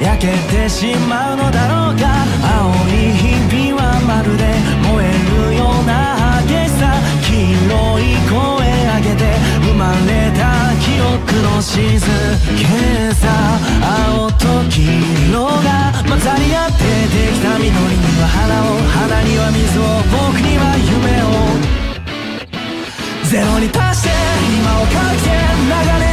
焼けてしまうのだろうか。青い日々はまるで燃えるような激しさ。黄色い声上げて生まれた記憶の静けさ。青と黄色が混ざり合ってできた緑には花を。花には水を僕には夢を。ゼロに達して今をかけて流れ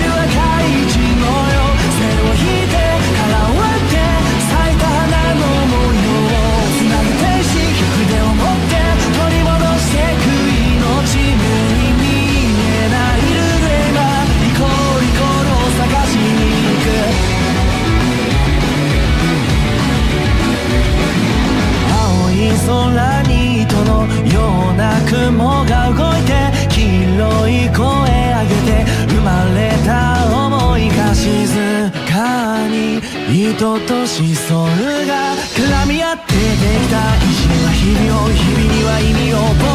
雲が動いて黄色い声上げて生まれた想いが静かに人とシソルが絡み合ってできた意地には日々を日々には意味を覚え